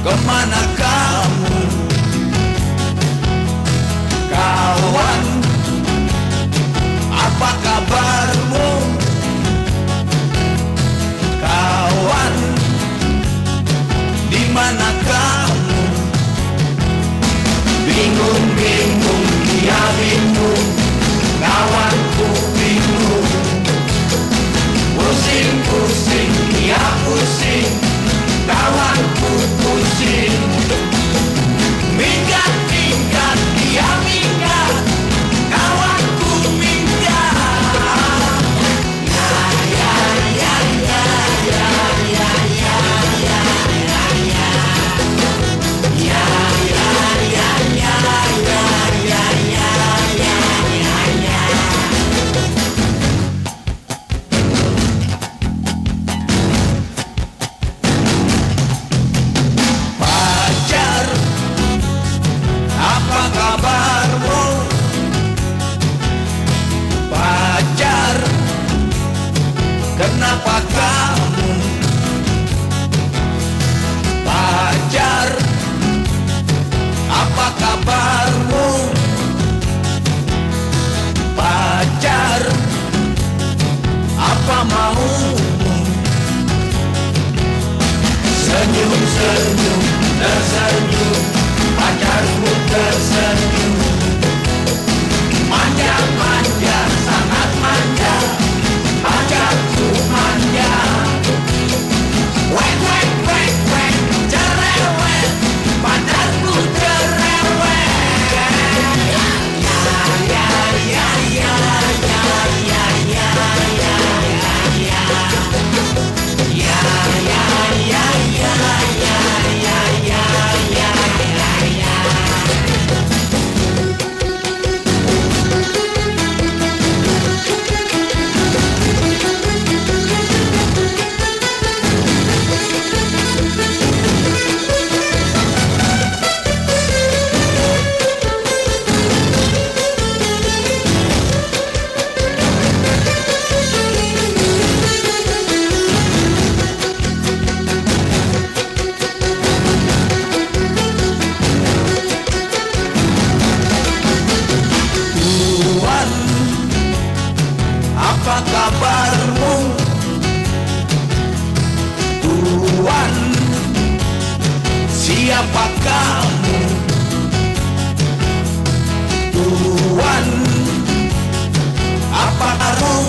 Ke mana kamu? Kawan Apa kabarmu? Kawan di mana kamu? Bingung-bingung dia bingung Kawanku bingung. Pusing-pusing dia pusing, pusing. Kawanku pusing Minggat sangue, sangue, sangue, palhaço, sangue. Siapa kamu Tuhan? Apa kamu